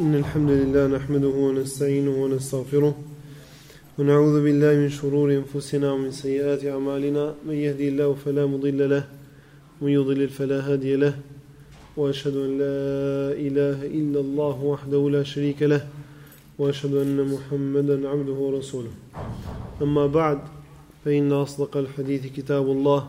إن الحمد لله نحمده ونستعينه ونستغفره ونعوذ بالله من شرور أنفسنا ومن سيئات أعمالنا من يهدي الله فلا مضل له ومن يضلل فلا هادي له وأشهد أن لا إله إلا الله وحده لا شريك له وأشهد أن محمدا عبده ورسوله أما بعد فإن أصدق الحديث كتاب الله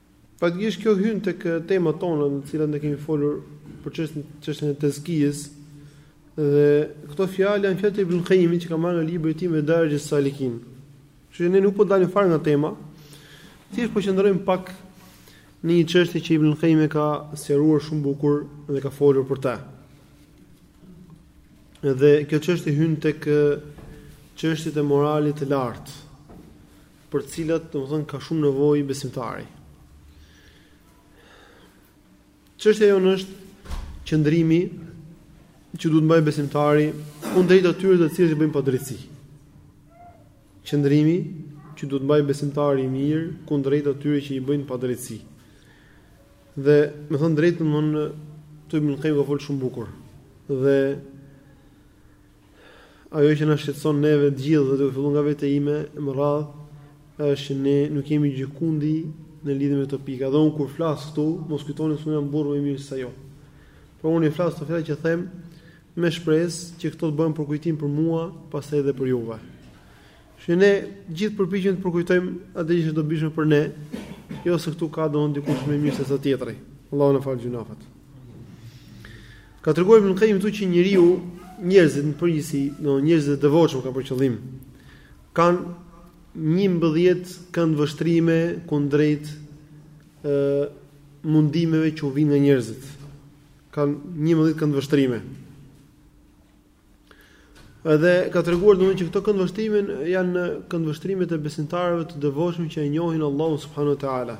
Faktikisht kjo hyn tek temat tona në të cilat ne kemi folur për çështjen çështjen e tezkijes dhe këto fjalë janë fjalë të Ibn Kajjimit që ka marrë nga libri i tij Medarixhus Salikin. Kështu që ne nuk po dalim fare nga tema, thjesht po qëndrojmë pak në një çështje që Ibn Kajjim e ka sqaruar shumë bukur dhe ka folur për ta. Dhe kjo çështje hyn tek çështjet e moralit të lartë. për të cilat domethënë ka shumë nevojë besimtari. Çështja jonë është qëndrimi që duhet të mbajë besimtari kundrejt atyre të cilët i bëjnë padrejtësi. Qëndrimi që duhet të mbajë besimtari i mirë kundrejt atyre që i bëjnë padrejtësi. Dhe me thënë të drejtën, Ibn Kajjimi ka folë shumë bukur. Dhe ajo që na shqetëson neve të gjithë dhe duke filluar nga vetja ime e me radhë është ne nuk jemi gjëkundi në lidhje me këto pika. Dhe un kur flas këtu, mos kujtoni se un jam burrë më i mirë se ju. Por un i flas këto fjalë që them me shpresë që këto të bëhen përkujtim për mua, pastaj edhe për juve. Që ne gjithë përpiqemi të përkujtojmë atë që është dobishme për ne, jo se këtu ka domethënë dikush më i mirë se sa tjetri. Allahu na faltë gjynahet. Ka treguar Ibn Kajjim këtu që njeriu, njerëzit në përgjithësi, do njerëzit e devotshëm ka për qëllim, kanë 11 këndvështrime kundrejt ë mundimeve që u vijnë nga njerëzit. Kanë 11 këndvështrime. Edhe ka treguar domethënë që këto këndvështrime janë këndvështrime të besimtarëve të devotshëm që e njohin Allahun subhanuhu teala.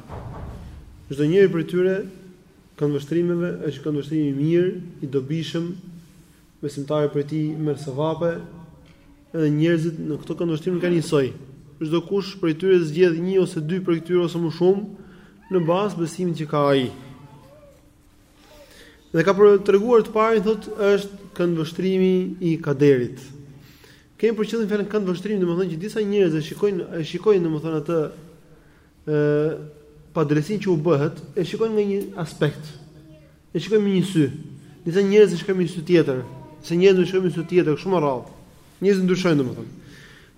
Çdonjëri prej tyre këndvështrimeve është këndvështrim i mirë, i dobishëm, besimtari prej tij merr sevape, edhe njerëzit në këto këndvështrime s'janë njësoj. Çdokush prej tyre zgjedh një ose dy prej tyre ose më shumë në bazë të besimit që ka ai. Dhe ka treguar të parin thotë është këndvështrimi i kaderit. Kemi për qëllim me fjalën këndvështrim, domethënë që disa njerëz e shikojnë e shikojnë domethënë atë ë padrejtësinë që u bëhet, e shikojnë nga një aspekt. E shikojnë me një sy. Disa njerëz e shikojnë me një sy tjetër, disa njerëz e shikojnë me një sy tjetër, e kështu me radhë. Njerëz ndryshojnë domethënë.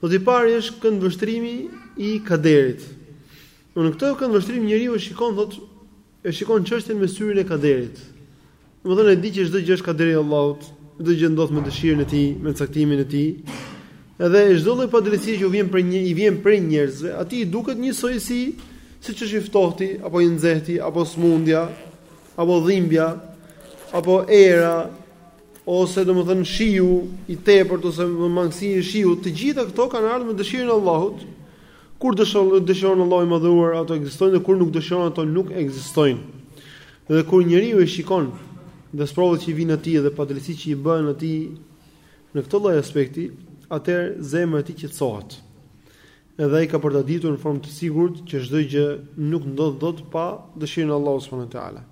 Po i pari është këndvështrimi i kaderit. Në këtë këndvështrim njeriu shikon thotë E shikon çështjen me syrin e kaderit. Domethënë e di që çdo gjë është kaderi i Allahut, çdo gjë ndodh me dëshirën e tij, me caktimin e tij. Edhe çdo lloj padrejtësie që i vjen prej nje i vjen prej njerëzve, atij i duket njësoj si siç është i ftohti apo i nxehti apo smundja apo dhimbja apo era ose domethënë shiu i tepërt ose mangësia e shiut, të gjitha këto kanë ardhur me dëshirën e Allahut. Kur dëshon dëshiron Allahu i Madhëruar ato ekzistojnë dhe kur nuk dëshiron ato nuk ekzistojnë. Dhe kur njeriu e shikon dhe sprovat që i vijnë atij dhe padrejtësitë që i bëhen atij në këtë lloj aspekti, atëherë zemra e tij qetësohet. Edhe ai ka për ta ditur në formë të sigurt që çdo gjë nuk ndodh dot pa dëshirën e Allahut subhanuhu teala.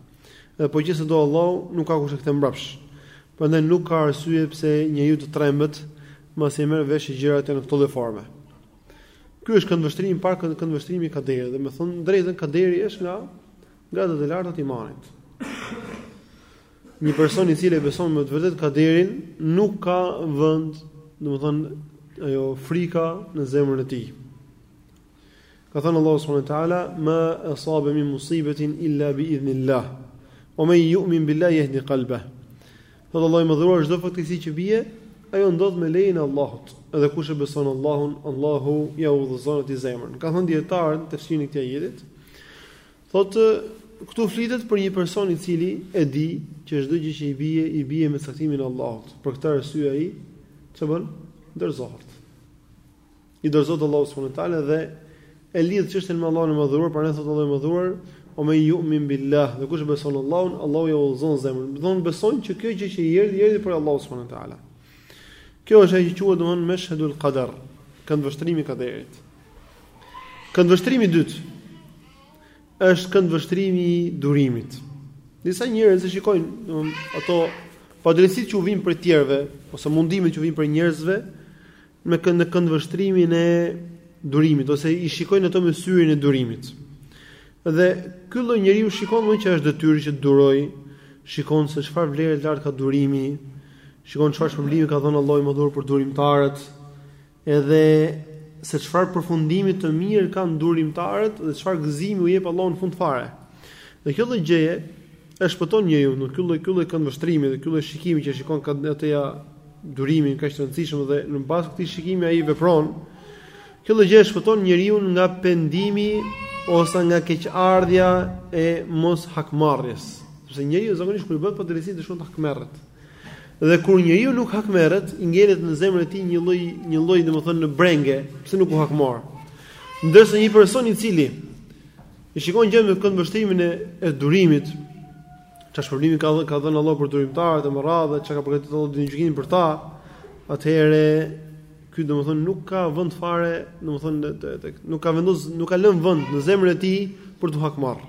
Dhe po gjë që e do Allahu nuk ka kush e kthen mbrapsh. Prandaj nuk ka arsye pse njeriu të trembet, mbasi merr vesh gjërat në këtë lloj forme. Ky është këndvështrimi i parë, këndvështrimi i kaderit, dhe me thon të drejtën kaderi është nga gradat e larta të imanit. Një person i cili beson me të vërtet kaderin nuk ka vend, domethënë ajo frika në zemrën e tij. Ka thënë Allahu subhanahu wa taala, "Ma asaba min musibetin illa bi idhnillah, wa man yu'min billahi yahdi qalbah." Thotë Allahu i Madhëruar, çdo fatkeqësi që bie, ajo ndodh me lejen e Allahut. Edhe kush e beson Allahun, Allahu ja udhëzon atij zemrën. Kanë thënë dijetarët në tefsirin e këtij ajeti. Thotë këtu flitet për një person i cili e di që çdo gjë që i bie, i bie me caktimin e Allahut. Për këtë arsye ai çfarë bën? Dorëzohet. i dorëzohet Allahut subhanahu wa taala dhe e lidh çështën me Allahun e Madhëruar, prandaj thot Allahu i Madhëruar, "Wa man yu'min billah", dhe kush beson Allahun, Allahu ja udhëzon zemrën. Do të thonë beson që kjo gjë që i erdhi, i erdhi prej Allahut subhanahu wa taala. Kjo është ajo që quhet domthon meshhedul qadar, këndvështrimi i kaderit. Këndvështrimi i dytë është këndvështrimi i durimit. Disa njerëz e shikojnë domthon ato padrejësitë që u vijnë prej të tjerëve ose mundimet që u vijnë prej njerëzve, me kënd në këndvështrimin e durimit ose i shikojnë ato me syrin e durimit. Dhe ky lloj njeriu shikon më që është detyrë që të duroj, shikon se çfarë vlere të lartë ka durimi, shikon çfarë shpërblimi ka dhënë Allahu i Madhëruar për durimtarët, edhe se çfarë përfundimi të mirë kanë durimtarët dhe çfarë gëzimi u jep Allahu në fund fare. Dhe kjo lloj gjëje E shpëton njeriun ky lloj ky lloj këndvështrimi dhe ky lloj shikimi që shikon ka atë ja durimin kaq të rëndësishëm dhe në bazë të këtij shikimi ai vepron. Kjo lloj gjëje e shpëton njeriun nga pendimi ose nga keqardhja e mos hakmarrjes. Sepse njeriu zakonisht kur i bëhet padrejtësi dëshon të hakmerret. Dhe kur njeriu nuk hakmerret, i ngelet në zemrën e tij një lloj një lloj domethënë një brengë, pse nuk u hakmor. Ndërsa një person i cili E shikon gjërat me këndvështrimin e, e durimit. Çfarë shpërblimi ka dhënë ka dhënë Allah për durimtarët e me radhë, çka ka përgatitur Allah ditën e gjykimit për ta. Atëherë ky domethënë nuk ka vend fare, domethënë nuk ka vendos, nuk ka lënë vend në zemrën e tij për t'u hakmarr.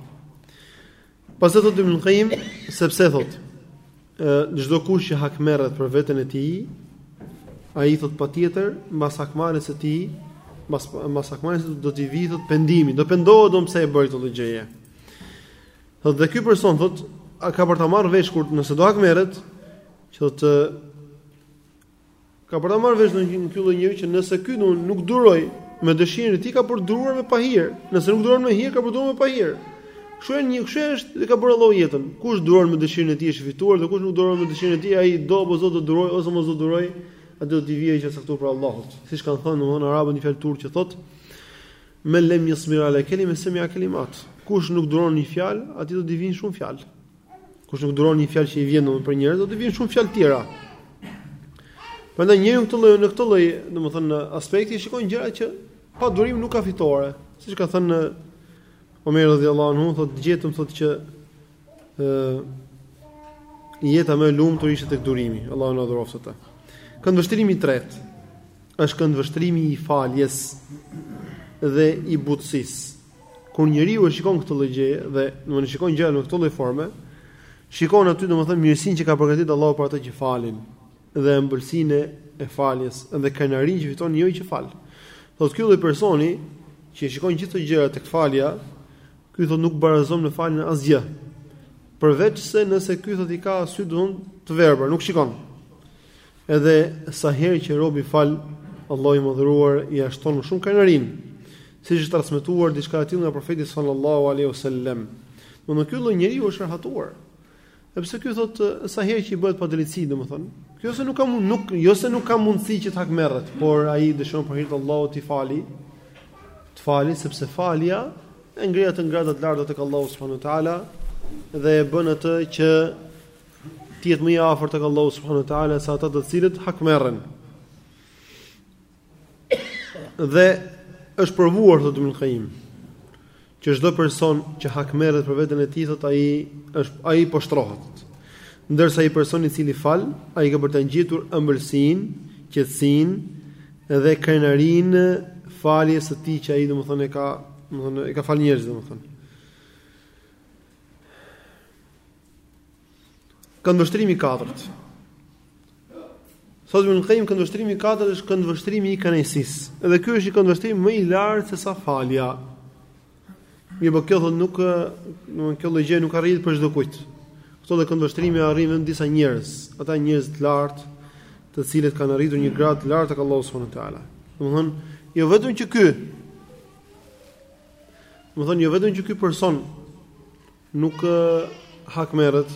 Pastaj thotë Ibn Qayyim, sepse thotë E çdokush që hakmerret për veten e tij, ai thot patjetër mbas hakmarrjes së tij, mbas mbas hakmarrjes do t'i vijë thot pendimi, do pendohet domun pse e bëri këtë gjëje. Thot dhe ky person thot a ka për ta marrë vesh kur nëse do hakmerret, që thot Ka për ta marrë vesh domethënë ky lloj njeriu që nëse ky do nuk duroj me dëshirën e tij ka për të duruar me pahir, nëse nuk duron me hir ka për të duruar me pahir. Kjo është një, kjo është si e ka bërë Allahu jetën. Kush duron me dëshirën e tij është fituar dhe kush nuk duron me dëshirën e tij ai do apo s'do do duroj ose mos duroj, ajo do t'i vijë që është caktuar prej Allahut. Siç kanë thënë domthonë arabët një fjalë të urtë që thotë men lem yasbir ala kelime semia kelimat. Kush nuk duron një fjalë, atij do t'i vijnë shumë fjalë. Kush nuk duron një fjalë që i vjen domethënë prej njerëzve, do t'i vijnë shumë fjalë të tjera. Prandaj njeriu këtu në këtë lloj, domethënë aspekti shikon gjëra që pa durim nuk ka fitore. Siç ka thënë Omer radhiyallahu anhu, thotë gjetëm thotë që ë jeta më e lumtur ishte tek durimi. Allahu na dhuroftë atë. Këndvështrimi i tretë është këndvështrimi i faljes dhe i butësisë. Kur njeriu e shikon këtë lloj gjëje dhe domethënë shikon gjëra në këtë lloj forme, shikon aty domethënë mirësinë që ka përgatitur Allahu për ata që falin dhe ëmbëlsinë e faljes dhe krenarinë që fiton njeriu që fal. Thotë ky lloj personi që i shikon gjithë këto gjëra tek falja, ky thotë nuk barazon me faljen asgjë. Përveçse nëse ky thotë i ka sytë të verbër, nuk shikon. Edhe sa herë që robi fal, Allahu i madhëruar ia shton më shumë krenarinë, siç është transmetuar diçka e tillë nga profeti sallallahu alaihi wasallam. Domethënë ky lloj njeriu është rehatuar. Sepse ky thotë sa herë që i bëhet padrejtësi, domethënë, jo se nuk ka mund, nuk, jo se nuk ka mundësi që të hakmerret, por ai dëshiron për hir të Allahut të fali, të fali sepse falja e ngre atë në grada të larta tek Allahu subhanahu wa taala dhe e bën atë që të jetë më i afërt tek Allahu subhanahu wa taala se ata të cilët hakmerren. Dhe është provuar thotë Ibn Qayyim që çdo person që hakmerret për veten e tij thotë ai është ai poshtrohet. Ndërsa ai personi i cili fal, ai ka për ta gjetur ëmbëlsinë, qetësinë dhe krenarinë e faljes së tij që ai domethënë e ka, domethënë e ka fal njerëzit domethënë. Këndvështrimi i katërt. Thotë Ibn Qayyim këndvështrimi i katërt është këndvështrimi i kënaqësisë. Edhe ky është një këndvështrim më i lartë se sa falja. Mirëpo kjo thotë nuk, domthonë kjo lloj gjë nuk arrihet prej çdokujt. Këtë lloj këndvështrimi e arrijnë vetëm disa njerëz, ata njerëz të lartë, të cilët kanë arritur një gradë të lartë tek Allahu subhanahu wa taala. Domthonë, jo vetëm që ky domthonë, jo vetëm që ky person Nuk hakmerret,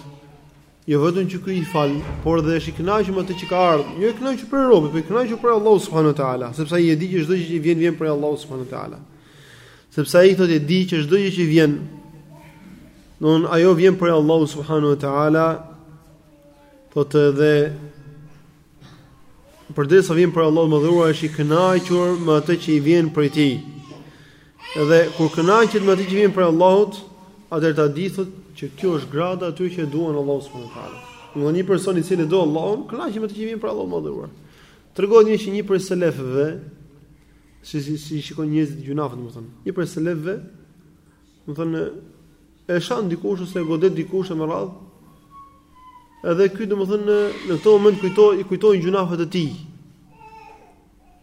jo vetëm që ky i fal, por dhe është i kënaqur me atë që ka ardhur. Jo i kënaqur prej robit, por i kënaqur prej Allahu subhanahu wa taala, sepse ai e di që çdo gjë që vjen vjen prej Allahu subhanahu wa taala. Sepse ai thotë e di që çdo gjë që vjen domethënë ajo vjen prej Allahu subhanahu wa taala. Thotë dhe përderisa vjen prej Allahut të madhëruar është i kënaqur me atë që i vjen prej tij. Dhe kur kënaqet me atë që vjen prej Allahut, atëherë ta dish thotë që kjo është grada e atyre që e duan Allahu subhanahu wa taala. Domethënë një person i cili do Allahun, kënaqet me atë që vjen prej Allahut të madhëruar. Tregon një që një prej selefëve si si, si shikon njerëzit gjunafet, domethënë, një prej selefëve, domethënë e shan dikush ose e godet dikush me radhë. Edhe ky domethënë në këtë moment kujtoi i kujtoi gjunafet e tij.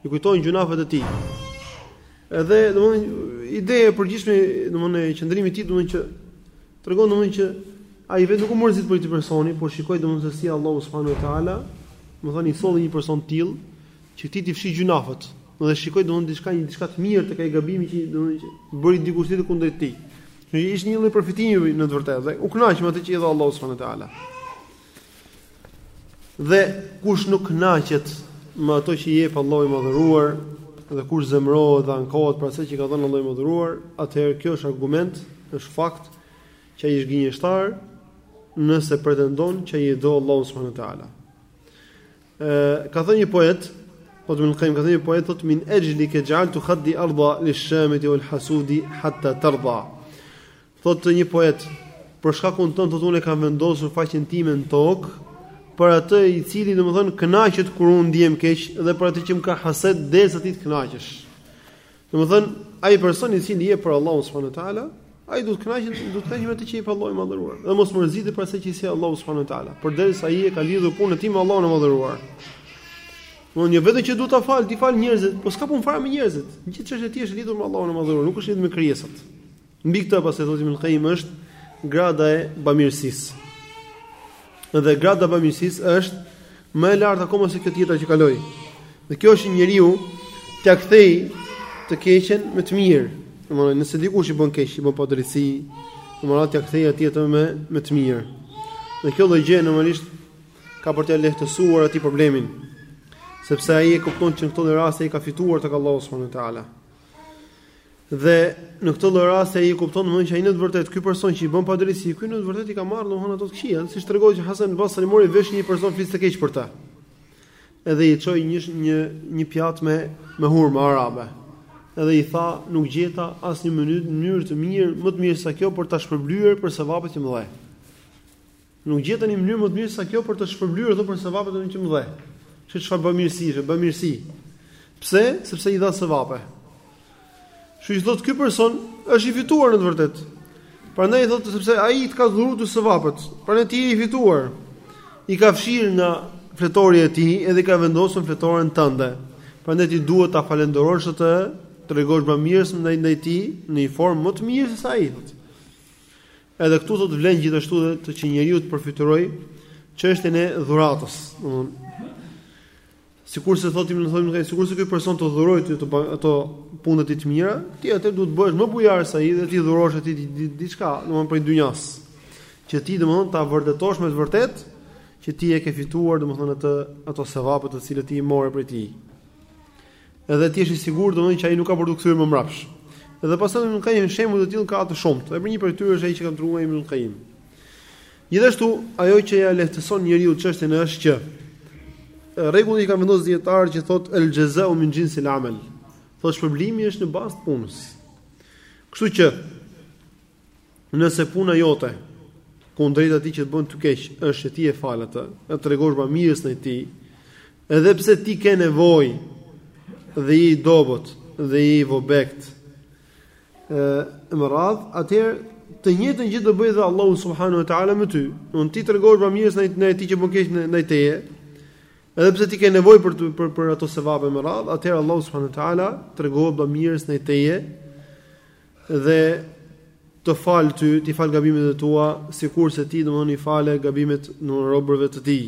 I kujtojnë gjunafet e tij. Edhe, domthonë, ideja e përgjithshme, domthonë, qëndrimi i tij, domthonë që tregon domthonë që ai vetë nuk u mërzit për këtë personin, por shikoi domthonë se si Allahu subhanahu wa taala, domthonë i solli një person të tillë që t'i fshijë gjunafet. Dhe shikoi domthonë diçka një diçka të mirë tek ai gabimi që domthonë që bëri dikush tjetër kundrejt tij. Që ishte një lloj përfitimi në të vërtetë dhe u kënaq me atë që i dha Allahu subhanahu wa taala. Dhe kush nuk kënaqet me ato që jep Allahu i Madhëruar dhe kush zemërohet dhe ankohet për atë që ka thënë Allahu i Madhëruar, atëherë kjo është argument, është fakt që ai është gënjeshtar nëse pretendon që ai e do Allahu subhanahu wa taala. Ë ka thënë një poet, po të mëkojmë ka thënë një poet thotë min ajli ka ja'altu khaddi arda lish-shamit wal-hasudi hatta tarda. Thotë një poet, për shkakun tënd thotë unë kam vendosur faqen time në tokë, për atë i cili domethënë kënaqet kur unë ndihem keq dhe për atë që më ka hased derisa ti të kënaqesh. Domethënë, ai person i cili jep për Allahun subhanahu wa taala, ai duhet të kënaqet, duhet të kënaqet me atë që i jep Allahu i madhëruar. Dhe mos mërzitet për atë që i sjell Allahu subhanahu wa taala, përderisa ai e ka lidhur punën e tij me Allahun e madhëruar. Domethënë jo vetëm që duhet ta falë, t'i falë njerëzit, po s'ka punë fare me njerëzit. Gjithë çështja e tij është lidhur me Allahun e Madhëruar, nuk është lidhur me krijesat. Mbi këtë pastaj thotë Ibnul Qayyim është grada e bamirësisë. Dhe grada e bamirësisë është më e lartë akoma se kjo tjetra që kaloi. Dhe kjo është njeriu t'ia kthejë të keqen me të mirë. Domethënë, nëse dikush i bën keq, i bën padrejtësi, domethënë t'ia kthejë atij të me me të mirë. Dhe kjo lloj gjëje normalisht ka për t'ia lehtësuar atij problemin, sepse ai e kupton që në këtë rast ai ka fituar tek Allahu subhanahu wa taala. Dhe në këtë lloj rasti ai e kupton domethënë që ai në të vërtetë ky person që i bën padrejtësi, ky në të vërtetë i ka marrë domethënë ato të këqija, siç tregohet që Hasan al-Basri mori vesh një person flet të keq për të. Edhe i çoi një një një pjatë me me hurma arabe. Edhe i tha, nuk gjeta asnjë mënyrë mënyrë të mirë, më të mirë sa kjo për të shpërblyer për sevapet që më dhe. Nuk gjeta një mënyrë më të mirë sa kjo për të shpërblyer dhe për sevapet që më dhe. Kështu që çfarë bamirësi ishte, bamirësi. Pse? Sepse i dha sevape. Kështu që thotë ky person është i fituar në të vërtetë. Prandaj thotë sepse ai i ka dhuruar ty sevapet. Prandaj ti je i fituar. I ka fshirë nga fletorja e tij edhe i ka vendosur në fletoren tënde. Prandaj ti duhet ta falënderosh atë, të tregohesh bamirës ndaj ndaj tij në një formë më të mirë se sa ai thotë. Edhe këtu thotë vlen gjithashtu dhe të që njeriu të përfytyrojë çështjen e dhuratës, domethënë sikur se thotë domethënë sikur se ky person të dhuroi ty ato punët e tij të mira, ti atëherë duhet të bëhesh më bujar se ai dhe t'i dhurosh atij diçka, domethënë prej dynjasë. Që ti domethënë ta vërtetosh me të vërtetë që ti e ke fituar domethënë atë ato sevape të cilat ti i more prej tij. Edhe të jesh i sigurt domethënë që ai nuk ka për t'u kthyer më mbrapsht. Dhe pastaj Ibn Qayyim, shembuj të tillë ka të shumtë. Dhe për një prej tyre është ai që ka treguar Ibn Qayyim. Gjithashtu, ajo që ia lehtëson njeriut çështjen është që rregulli që kanë vendosur dijetarët që thotë el jazau min jinsil amal. Thotë shpërblimi është në bazë të punës. Kështu që Nëse puna jote kundrejt atij që të bën ty keq është që ti e fal atë, e tregohesh bamirës ndaj tij, edhe pse ti ke nevojë dhe je i dobët dhe je i vobektë e me radhë, atëherë të njëjtën gjë do bëjë dhe Allahu subhanahu wa taala me ty. Po ti tregohesh bamirës ndaj ndaj atij që bën keq ndaj teje, edhe pse ti ke nevojë për të, për për ato sevape e me radhë, atëherë Allahu subhanahu wa taala tregohet bamirës ndaj teje. dhe të fal ty, t'i fal gabimet e tua, sikurse ti, domethënë i fale gabimet e robërve të tij.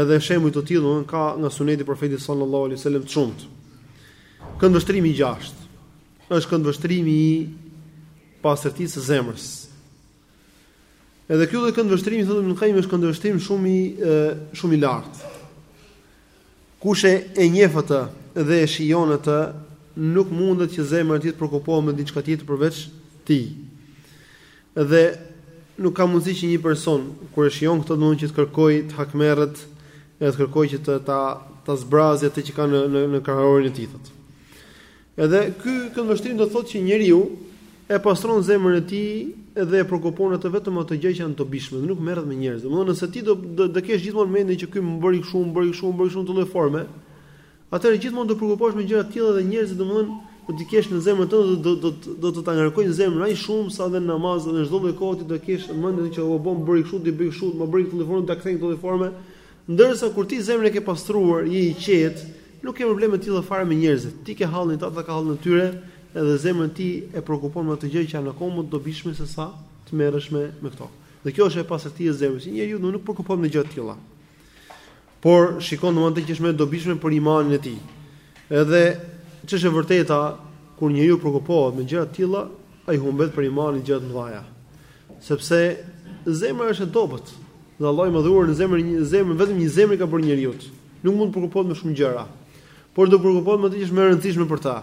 Edhe shembuj të tillë, domethënë ka nga suneti i profetit sallallahu alaihi wasallam të shumtë. Këndvështrimi i gjashtë është këndvështrimi i pastërtisë së zemrës. Edhe ky lloj këndvështrimi thotë Ibn Qayyim është këndvështrim shumë i shumë i lartë. Kush e e njeh atë dhe e shijon atë, nuk mundet që zemra e tij të preokupohet me diçka tjetër përveç tij. Dhe nuk ka mundësi që një person kur e shijon këtë domethënë që të kërkojë të hakmerret dhe të kërkojë që të ta ta zbrazë atë që ka në në në kraharorin e tij thotë. Edhe ky këndvështrim do të thotë që njeriu e pastron zemrën e tij dhe e përkupon atë vetëm me ato gjëra që janë të dobishme, nuk merret me njerëz. Domthonë nëse ti do do të kesh gjithmonë mendin që ky më bëri kështu, më bëri kështu, më bëri kështu në çdo lloj forme, atëherë gjithmonë do të përkupohesh me gjëra të tilla dhe njerëzit domthonë do të kesh në zemrën tënde do do do të ta ngarkojnë zemrën aq shumë sa dhe namaz dhe çdo lloj kohë ti do të kesh mendin që o po më bëri kështu, t'i bëj kështu, më bëri këtë lloj forme, ta kthej këtë lloj forme, Ndërsa kur ti zemrën e ke pastruar, je i qetë, nuk ke probleme të tilla fare me njerëzit. Ti ke hallin tënd, ata kanë hallin e tyre, edhe zemrën ti e prekupon me ato gjëra që janë akoma më të dobishme se sa të merresh me me këto. Dhe kjo është pastërtia e zemrës. Që njeriu nuk prekupohet me gjëra të tilla. Por shikon domethënë atë që është më e dobishme për imanin e tij. Edhe ç'është e vërteta, kur njeriu prekupohet me gjëra të tilla, ai humbet për imanin gjëra të mëdha. Sepse zemra është e dobët. Dhe Allahu i madhëruar në zemrën një zemër vetëm një zemër ka bërë njeriut. Nuk mund të përkupohet me shumë gjëra. Por do përkupohet me atë që është më e rëndësishme për ta.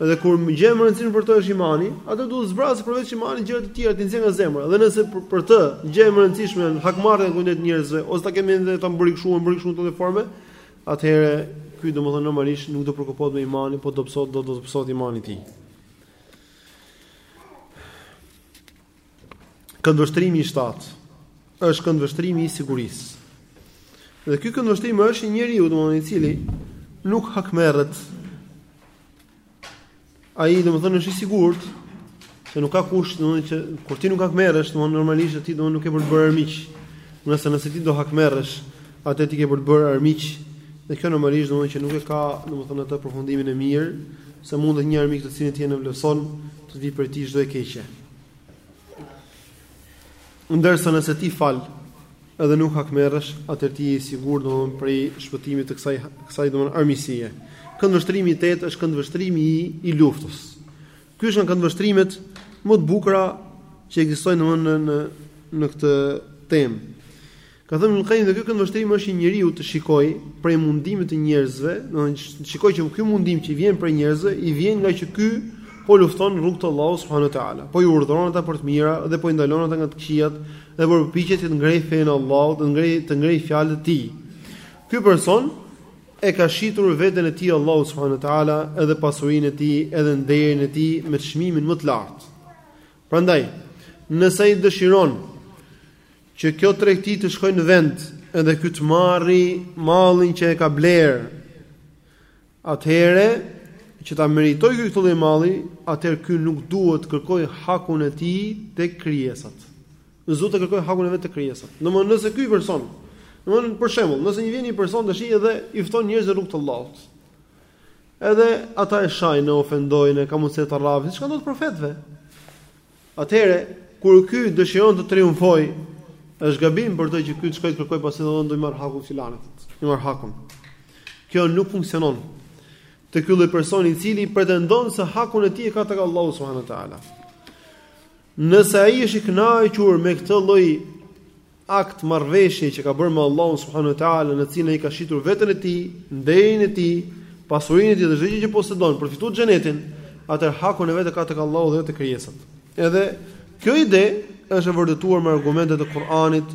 Dhe kur gjëja më e rëndësishme për të është imani, atëherë duhet të zbrasë përveç imanit gjëra të tjera të nxjerrë nga zemra. Dhe nëse për, për të gjëja më e rëndësishme janë hakmarrja kundër njerëzve, ose ta kthej edhe ta më bëri kshu, më bëri kshu këtë formë, atëherë ky domethënë normalisht nuk do përkupohet me imanin, po do pësojë do do të pësojë imani i tij. Këndvështrimi i shtatë është këndvështrimi i sigurisë. Dhe ky këndvështrim është i njeriu, domethënë i cili nuk hakmerret. Ai domethënë është i sigurt se nuk ka kush domethënë që kur ti nuk hakmerresh, domethënë normalisht ti domethënë nuk ke për të bërë armiq. Nëse nëse ti do hakmerresh, atëherë ti ke për të bërë armiq. Dhe kjo normalisht domethënë që nuk e ka domethënë atë përfundimin e mirë, se mundet një armik të cilin ti e nënvlerëson, të vijë prej tij çdo e keqe. Ndërsa nëse ti fal edhe nuk hakmerresh, atëherë ti je i sigurt domthon prej shpëtimit të kësaj kësaj domthon armiqësie. Këndvështrimi i tetë është këndvështrimi i i luftës. Ky është nga këndvështrimet më të bukura që ekzistojnë domthon në në në këtë temë. Ka thënë Ibn Qayyim se ky këndvështrim është që njeriu të shikojë prej mundimit të njerëzve, domethënë të shikojë që ky mundim që i vjen prej njerëzve i vjen nga që ky po lufton në rrugë të Allahut subhanahu wa taala, po i urdhëron ata për të mira dhe po i ndalon ata nga të këqijat dhe po përpiqet të ngrejë fenë e Allahut, të ngrejë të ngrejë fjalët e tij. Ky person e ka shitur veten e tij Allahut subhanahu wa taala, edhe pasurinë e tij, edhe nderin e tij me çmimin më të lartë. Prandaj, nëse ai dëshiron Që kjo tregti të shkojë në vend edhe ky të marri mallin që e ka blerë. Atëherë që ta meritojë ky këtë lloj malli, atëherë ky nuk duhet të kërkojë hakun e tij tek krijesat. S'duhet të kërkojë hakun e vet tek krijesat. Domthonë nëse ky person, domthonë për shembull, nëse një vjen një person tash edhe i fton njerëzit në rrugë të Allahut. Edhe ata e shajnë, e ofendojnë, ka mundësi ta rrafin, siç ka ndodhur profetëve. Atëherë, kur ky dëshiron të triumfojë, është gabim për të që ky të shkojë të kërkojë pastaj dhe do i marrë hakun filanit. I marr hakun. Kjo nuk funksionon. Te ky lloj personi i cili pretendon se hakun e tij e ka tek Allahu subhanahu wa taala. Nëse ai është i kënaqur me këtë lloj akt marrëveshje që ka bërë me Allahun subhanahu wa taala në të cilin ai ka shitur veten e tij, nderin e tij, pasurinë e tij dhe çdo gjë që posedon për të fituar xhenetin, atëherë hakun e vet e ka tek Allahu jo te krijesat. Edhe kjo ide është e vërtetuar me argumentet e Kuranit,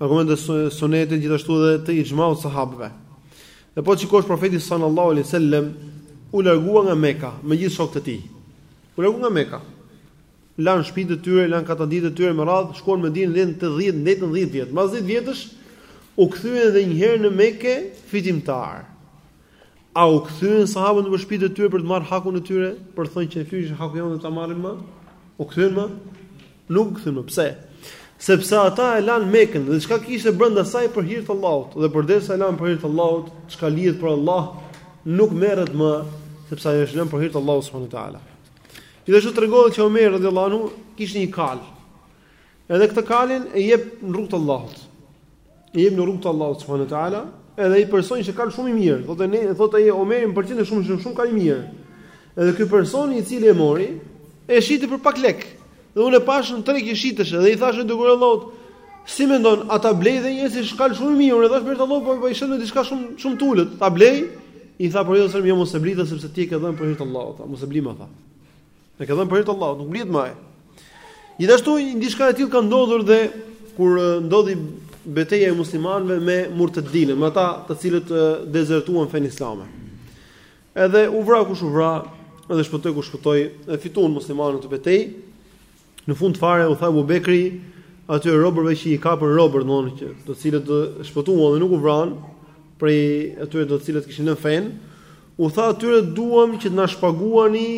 argumentet e Sunetit gjithashtu edhe të ixhmaut të sahabëve. Dhe po të shikosh profeti sallallahu alaihi wasallam u largua nga Mekka me gjithë shokët e tij. U largua nga Mekka. lanë shpitë e tyre, lanë katanditë e tyre me radhë, shkuan në Medinë dhe në të dhjetë, në dhjetë vjet. Mbas dhjetë vjetësh u kthyen edhe një herë në Mekë fitimtarë. A u kthyen sahabët në shpitë e tyre për të marrë hakun e tyre, për të thënë që ky është haku jonë ta marrim më? U kthyen më? Nuk u kthyen më. Pse? Sepse ata e lanë Mekën dhe çka kishte brenda saj për hir të Allahut, dhe përderisa e lanë për hir të Allahut, çka lihet për Allah nuk merret më, sepse ajo është lënë për hir të Allahut subhanuhu teala. Gjithashtu tregohet që Omeri radhiyallahu anhu kishte një kal. Edhe këtë kalin e jep në rrugë të Allahut. E jep në rrugë të Allahut subhanahu wa taala, edhe ai person, ishte kal shumë i mirë, thotë ne, thotë ai Omeri më pëlqente shumë shumë shumë kal i mirë. Edhe ky person i cili e mori, e shiti për pak lek. Dhe unë e pashë në treg që shitej dhe i thashë të dërguarit të Allahut, si mendon, a ta blej edhe një herë se është kal shumë i mirë, unë e dhashë për hir të Allahut, por po e shet në diçka shumë, shumë të ulët, ta blej, i tha profeti alejhi selam, jo mos e bli, tha, sepse ti e ke dhënë për hir të Allahut, mos e bli më, tha. E ke dhënë për hir të Allahut, nuk blihet më ai. Gjithashtu, një diçka e tillë ka ndodhur dhe, kur ndodhi beteja e muslimanve me murtë të dine, me ta të cilët dezertuan fenë islame. Edhe u vra kush u vra, edhe shpëtoi kush shpëtoi, dhe fituan muslimanët atë betejë. Në fund fare u tha Abu Bekri atyre robërve që i kapën robër, domthonë që të cilët shpëtuan dhe nuk u vranë prej atyre të cilët kishin lënë fenë, u tha atyre duam që të na shpaguani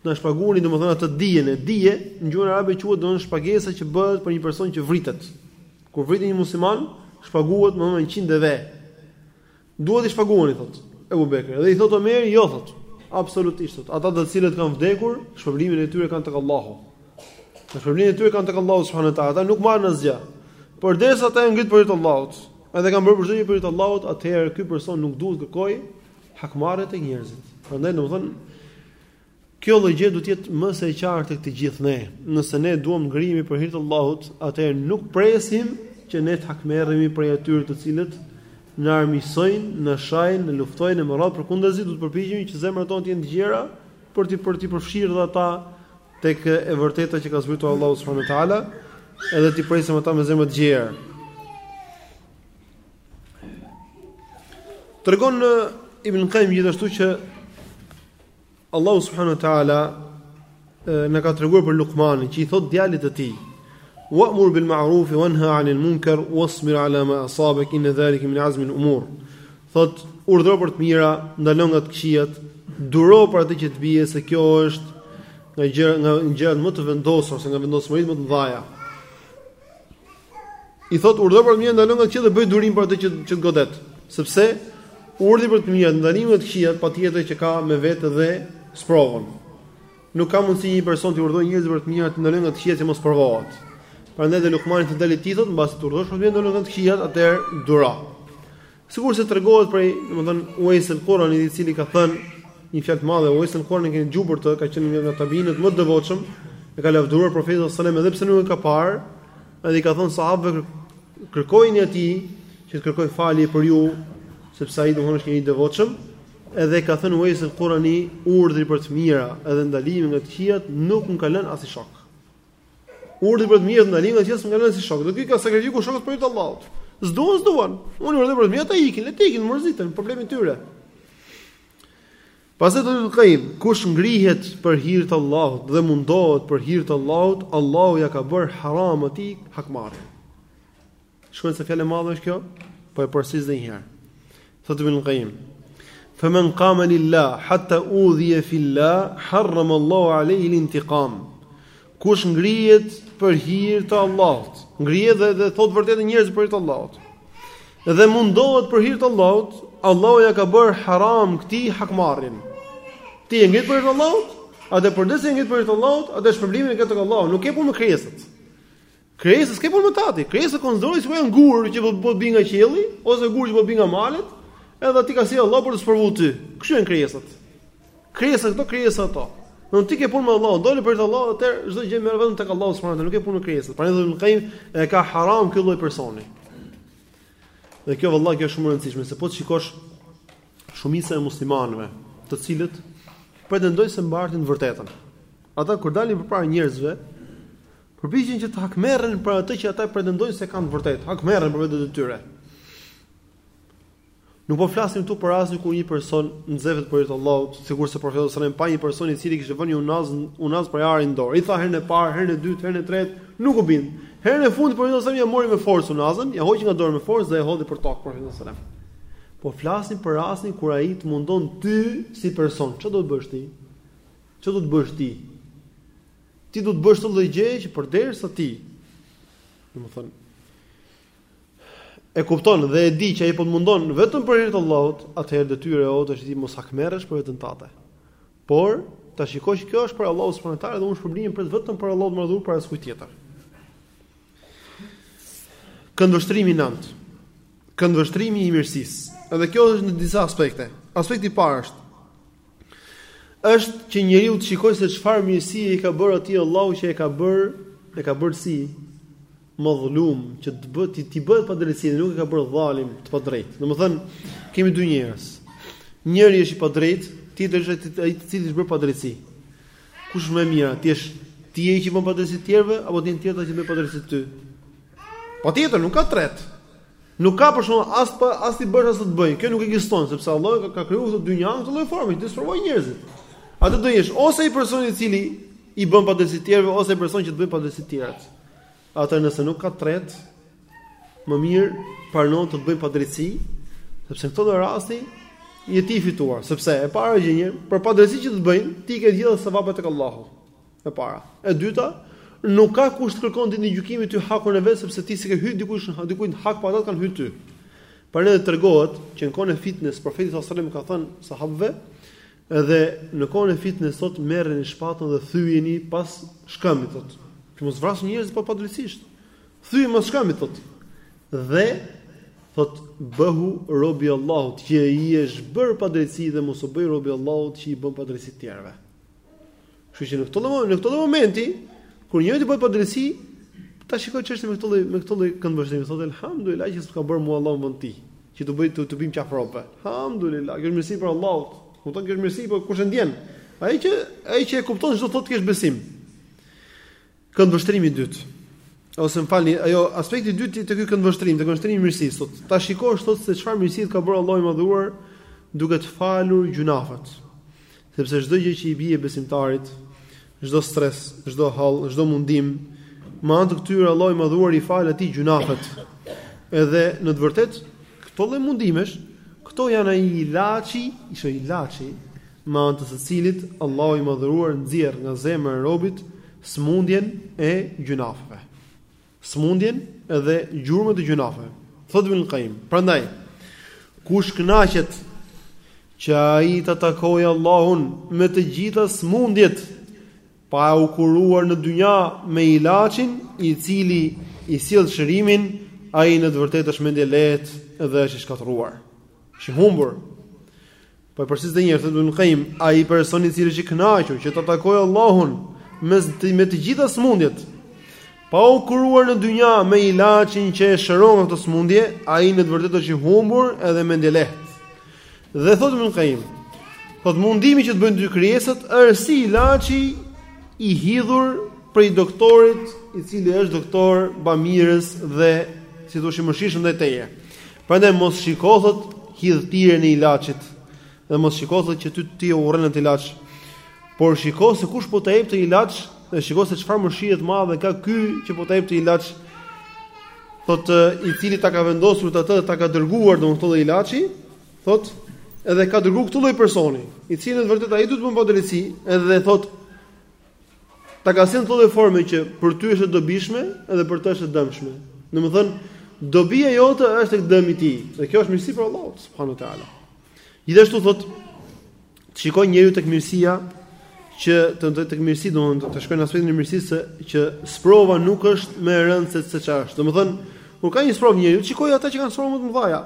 të na shpaguani domethënë atë dijen, e dije, në gjuhën arabe quhet domthonë shpagesa që bëhet për një person që vritet. Kur vritet një musliman, shpaguhet me 100 deve. Duhet t'i shpaguani thot Ebu Bekri dhe i thot Omeri jo thot absolutisht thot ata të cilët kanë vdekur shpërblimin e tyre kanë tek Allahu e shpërblimin e tyre kanë tek Allahu subhanahu wa taala ata nuk marrin asgjë por derisa ata janë ngrit për hir të Allahut edhe kanë bërë çdo gjë për hir të Allahut atëherë ky person nuk duhet t'kërkoj hakmarrje tek njerëzit prandaj domethën Kjo lloj gjëje duhet të jetë më se e qartë tek të gjithë ne. Nëse ne duam ngrihemi për hir të Allahut, atëherë nuk presim që ne të hakmerremi prej atyre të cilët na armiqësojnë, na shajnë, na luftojnë e me radhë, përkundazi do të përpiqemi që zemrat tona të jenë të gjera për të për të përfshirë dhe ata tek e vërteta që ka zbritur Allahu subhanahu wa taala, edhe t'i presim ata me zemër të gjerë. Tregon Ibn Qayyim gjithashtu që Allahu subhanahu wa taala na ka treguar për Lukmanin që i thot djalit të tij: "Wa'mur bil ma'ruf wa nha 'anil munkar wasbir 'ala ma asabak inna dhalika min 'azmi al umur." Thot, urdhëro për të mira, ndalo nga të këqijat, duro për atë që të bie se kjo është nga gjëra nga gjërat më të vendosura ose nga vendosmëritë më të mëdhaja. i thotë urdhëro për të mira ndalo nga të këqijat edhe bëj durim për atë që që të godet, sepse urdhri për të mira ndalimi nga të këqijat patjetër që ka me vete dhe sprovën. Nuk ka mundësi një person t'i urdhërojë njerëzit për të mira t'i ndalojë nga të këqijat që mos sprovohet. Prandaj dhe Lukmani djalit të tij i thotë mbasi të urdhërosh për të mira ndalo nga të këqijat, atëherë duro. Sikurse tregohet prej, domethënë Uais al-Qarani i cili ka thënë një fjalë të madhe, Uais al-Qarani keni dëgju për të ka qenë një nga tabiinët më të devotshëm, e ka lavdëruar profeti sallallahu alajhi wasallam edhe pse nuk e ka parë, edhe i ka thënë sahabëve kërkojini atij që të kërkoj falje për ju, sepse ai domethënë është njeri i devotshëm, edhe ka thënë Uais al-Qarani urdhri për të mira, edhe ndalimi nga të këqijat nuk më ka lënë asnjë shok. Urdhri për të mirë dhe ndalimi nga e keqja s'më ka lënë asnjë shok. Dhe ky ka sakrifiku shokët për hir të Allahut. S'duan, s'duan. Unë urdhëroj për të mirë, ata ikin, le të ikin, mërziten, problemi i tyre. Pastaj thot Ibn Qayyim, kush ngrihet për hir të Allahut dhe mundohet për hir të Allahut, Allahu ja ka bërë haram atij hakmarrjen. Shiko se fjalë e madhe është kjo, po e përsëris edhe një herë. Thotë Ibn Qayyim, "Fa man qama lillah hatta udhiya fillah, harrama Allahu alayhi al-intiqam." Kush ngrihet për hir të Allahut, ngrihet dhe, dhe thot të vërtetën njerëzve për hir të Allahut. Dhe mundohet për hir të Allahut, Allahu ja ka bërë haram këtij hakmarrjen. Ti je ngrit për hir të Allahut, atëherë përderisa je ngrit për hir të Allahut, atëherë shpërblimin e ke te Allahu, nuk ke punë me krijesat. Krijesa s'ke punë me ta ti. Krijesa konsideroji që po janë gurë që po po bien nga qielli ose gurë që po bien nga malet, edhe t'i ka sjell Allahu për të sprovu ty. Kështu janë krijesat. Krijesa këto krijesa ato. Në ti ke punë me Allah, dole për të Allah, atëherë çdo gjë merre vetëm tek Allahu subhanahu wa taala, nuk ke punë me krijesat. Prandaj do të them e ka haram ky lloj personi. Dhe kjo vëllai kjo është shumë e rëndësishme, se po të shikosh shumica e muslimanëve, të cilët pretendojnë se mbartin të vërtetën. Ata kur dalin përpara njerëzve, Përpiqen që të hakmerren për atë që ata pretendojnë se kanë të vërtetë, hakmerren për veten e tyre. Nuk po flasim këtu për rastin kur një person nxehet për hir të Allahut, sikurse profeti sallallahu alajhi wasallam pa një person i cili kishte vënë unaz unaz prej ari n'dorë. I tha herën e parë, herën e dytë, herën e tretë, nuk u bind. Herën e fundit profeti sallallahu alajhi wasallam ia mori me forcë unazën, ia hoqi nga dora me forcë dhe e hodhi për tokë profeti sallallahu alajhi wasallam. Po flasim për rastin kur ai të mundon ty si person, ç'do të bësh ti? Ç'do të bësh ti? Ti do të bësh këtë lloj gjëje që përderisa ti, domethënë, e kupton dhe e di që ai po të mundon vetëm për hir të Allahut, atëherë detyra e jote është të mos hakmerresh për veten tate. Por ta shikosh që kjo është për Allahun subhanuhu teala dhe unë shpërblimin e pres vetëm prej Allahut edhe jo prej askujt tjetër. Këndvështrimi i nëntë. Këndvështrimi i mirësisë. Edhe kjo është në disa aspekte. Aspekti i parë është është që njeriu të shikojë se çfarë mirësie i ka bërë atij Allahu që e ka bërë, e ka bërë si madhlum, që të bëhet, t'i bëhet padrejtësi, e nuk e ka bërë dhalim të padrejtë. Domethënë, kemi dy njerëz. Njëri është i padrejtë, tjetri është ai të cilit i është bërë padrejtësi. Kush më e mira, të jesh ti ai që bën padrejtësi të tjerëve apo të jenë të tjerët që bëjnë padrejtësi ty? Patjetër, nuk ka të tretë. Nuk ka për shembull as pa as t'i bësh as të të bëjnë. Kjo nuk ekziston sepse Allahu ka, ka krijuar këtë dynja në këtë lloj forme që t'i sprovojë njerëzit. Atëherë do jesh ose ai personi i cili i bën padrejtësi të tjerëve ose ai person që të bëjnë padrejtësi të tjerët. Atëherë nëse nuk ka të tretë, më mirë prano të të bëjnë padrejtësi, sepse në këtë rast ti je i fituar, sepse e para gjë një për padrejtësi që të bëjnë, ti ke gjithë sevapet tek Allahu. E para. E dyta, nuk ka kush të kërkon ditën e gjykimit ty hakun e vet sepse ti s'i ke hyrë dikush në dikujt në hak, po ata kanë hyrë ty. Prandaj tregohet që në kohën e fitnes profeti sallallahu alajhi wasallam ka thënë sahabëve, edhe në kohën e fitnes thotë merrni shpatën dhe thyejeni pas shkëmbit thotë. Që mos vrasin njerëz pa padrejtisht. Thyejeni pas shkëmbit thotë. Dhe thotë bëhu robi i Allahut që i është bërë padrejtësi dhe mos u bëj robi i Allahut që i bën padrejtësi të tjerëve. Kështu që në këtë lloj, në këtë lloj momenti, kur njeriut i bëhet padrejtësi, ta shikojë çështjen me këtë lloj, me këtë lloj këndvështrimi, thotë elhamdulillah që s'më ka bërë mua Allahu n'vend tij, që të bëj të, t'u bie n'qafë robve. Elhamdulillah, kjo është mirësi prej Allahut. Kupton kjo është mirësi, po kush e ndjen? Ai që ai që e kupton ç'do thotë të kesh besim. Këndvështrimi i dytë. Ose më falni, ajo aspekti i dytë te ky këndvështrim, te këndvështrimi i mirësisë, thotë, ta shikosh thotë se çfarë mirësi ka bërë Allahu i madhuar duke të falur gjynafet. Sepse çdo gjë që i bie besimtarit, çdo stres, çdo hall, çdo mundim, me anë të këtyre Allahu i madhuar i fal atij gjynafet. Edhe në të vërtetë, këto lloj mundimesh, këto janë ai ilaçi, është ilaçi me anë të së cilit Allahu i madhuar nxjerr nga zemra e robit Sëmundjen e gjynafeve. Sëmundjen dhe gjurmët e gjynafeve. Thot Ibn Qayyim, prandaj kush kënaqet që ai ta takojë Allahun me të gjitha sëmundjet pa u kuruar në dynja me ilaçin i cili i sjell shërimin, ai në të vërtetë është mendjelehtë dhe është i shkatërruar. Është i humbur. Po e përsëris dhe një herë thotë Ibn Qayyim, ai person i cili është i kënaqur që ta takojë Allahun me të, me të gjitha sëmundjet, pa u kuruar në dynja me ilaçin që e shëron ato sëmundje, ai në të vërtetë është i humbur edhe mendjelehtë. Dhe thotë Ibn Qayyim, thotë mundimi që të bëjnë ty krijesat është si ilaçi i hidhur prej doktorit, i cili është doktor bamirës dhe si t'i thosh i mëshirshëm ndaj teje. Prandaj mos shiko thot hidhtirën e ilaçit dhe mos shiko thot që ti e urren atë ilaç. Por shiko se kush po ta jep atë ilaç dhe shiko se çfarë mëshirë të madhe ka ky që po ta jep atë ilaç. Thot i cili ta ka vendosur atë e ta ka dërguar domethënë ilaçin, thot edhe ka dërguar këtë lloj personi, i cili në të vërtetë ai do të të bëjë padrejtësi, edhe thot Ta ka sjellë në atë formë që për ty është e dobishme edhe për të është e dëmshme. Domethënë, dobia jote është te dëmi i tij. Dhe kjo është mirësi prej Allahut, subhanehu ue teala. Gjithashtu thot, të shikojë njeriu tek mirësia, që të të tek mirësi, domethënë të shikojë në aspektin e mirësisë, se, që sprova nuk është më e rëndë se, se ç'është. Domethënë, kur ka një sprovë njeriu, të shikojë ata që kanë sprova më të mëdhaja.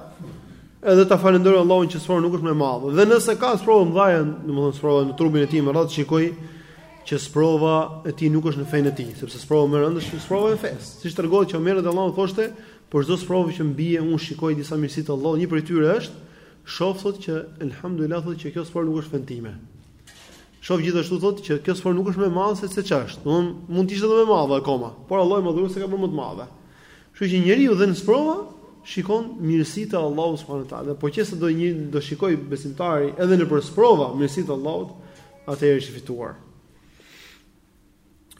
Edhe ta falënderojë Allahun që sprova nuk është më e madhe. Dhe nëse ka sprova të mëdhaja, domethënë sprova në trupin e tij me radhë të shikojë që sprova e tij nuk është në fenë e tij, sepse sprova më e rëndë është sprova e fesë. Siç tregohet që Omeri radijallahu thoshte, për çdo sprovë që më bie, unë shikoj disa mirësi të Allahut, një prej tyre është shoh thotë që elhamdulilah thotë që kjo sprovë nuk është në fenë time. Shoh gjithashtu thotë që kjo sprovë nuk është më e madhe se ç'është. Domthon mund të ishte edhe më e madhe akoma, por Allahu i madhëruar s'e ka bërë më të madhe. Kështu që njeriu dhe në sprova shikon mirësitë e Allahut subhanehu ue teala. Po qe se do një do shikojë besimtari edhe nëpër sprova mirësitë e Allahut, atëherë është i fituar.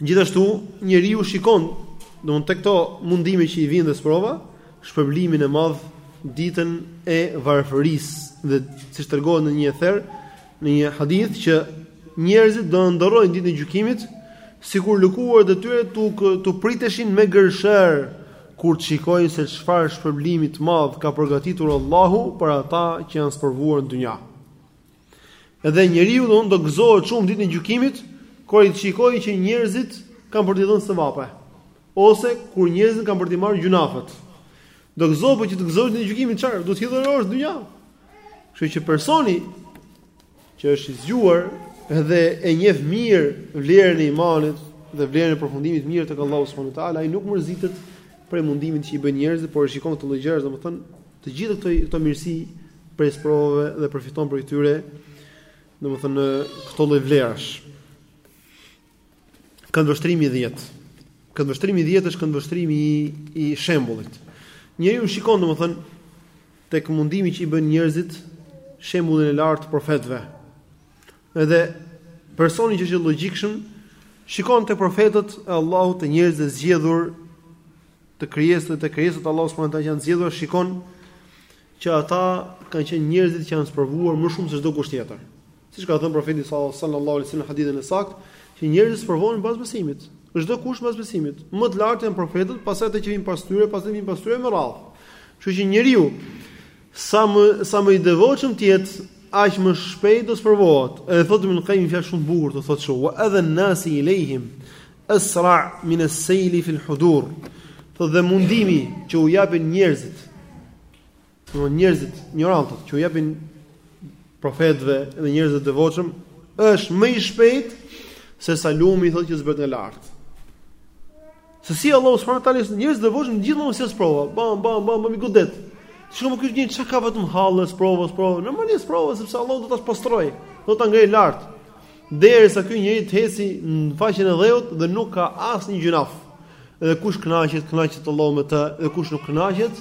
Gjithashtu, njeriu shikon, domthon tek kto mundime që i vijnë dhe sprova, shpërblimin e madh ditën e varfërisë dhe siç tregohet në një ether, Në një hadith që njerëzit do ëndërrojnë ditën e gjykimit, sikur lëkurat e tyre t'u t'u priteshin me gërshërë, kur të shikojnë se çfarë shpërblimi të madh ka përgatitur Allahu për ata që janë sprovuar në dynja. Edhe njeriu do të gëzohet shumë ditën e gjykimit, kur të shikojë që njerëzit kanë për t'i dhënë sevape ose kur njerëzit kanë për t'i marrë gjynafet. Do gëzohet po që të gëzohet ditën e gjykimit çfarë? Do të hidhërohesh në dynja. Kështu që personi që është i zgjuar dhe e njeh mirë vlerën e imanit dhe vlerën e përfundimit të mirë tek Allahu subhanahu wa taala, ai nuk mërzitet prej mundimit që i bëjnë njerëzit, por e shikon këto lloj gjëra, domethënë të gjitha këto këto mirësi prej sprovave dhe përfiton prej tyre, domethënë këto lloj vlerash. Këndvështrimi i 10. Këndvështrimi i 10 është këndvështrimi i, i shembullit. Njeriu shikon, domethënë, tek mundimi që i bëjnë njerëzit shembullin e lartë të profetëve. Edhe personi që është i logjikshëm shikon te profetët e Allahut te njerëzit e zgjedhur, te krijesat, te krijesat e Allahut subhanahu wa taala që janë zgjedhur shikon që ata kanë qenë njerëzit që janë sprovuar më shumë se çdokush tjetër. Siç ka thënë profeti sallallahu alaihi wasallam në hadithin e saktë, që njerëzit sprovohen pas besimit. Çdokush pas besimit. Më të lartë janë profetët, pastaj ata që vijnë pas tyre, pastaj vijnë pas tyre me radhë. Kështu që njeriu sa më sa më i devotshëm të jetë, aq më shpejt do sprovohet. Edhe thotë Ibn Qayyim fjalë shumë të bukur, të thotë shoh, edha nasi ilejhim asra min as-sayl fi al-hudur. Thotë dhe mundimi që u japin njerëzit Domthon njerëzit injorantët që u japin profetëve dhe njerëzve të devotshëm është më i shpejt se sa lumi, thotë, që zbret nga lart. Sepse Allahu subhanahu taala njerëzit e devotshëm gjithmonë i sprovon, bam bam bam i godet. Shumë më kujtni çka ka vetëm halle, sprova, sprova. Normalisht sprova sepse Allah do ta pastrojë, do ta ngrejë lart. Derisa ky njeri të eci në faqen e dheut dhe nuk ka asnjë gjynaf. Dhe kush kënaqet, kënaqet Allahu me të, dhe kush nuk kënaqet,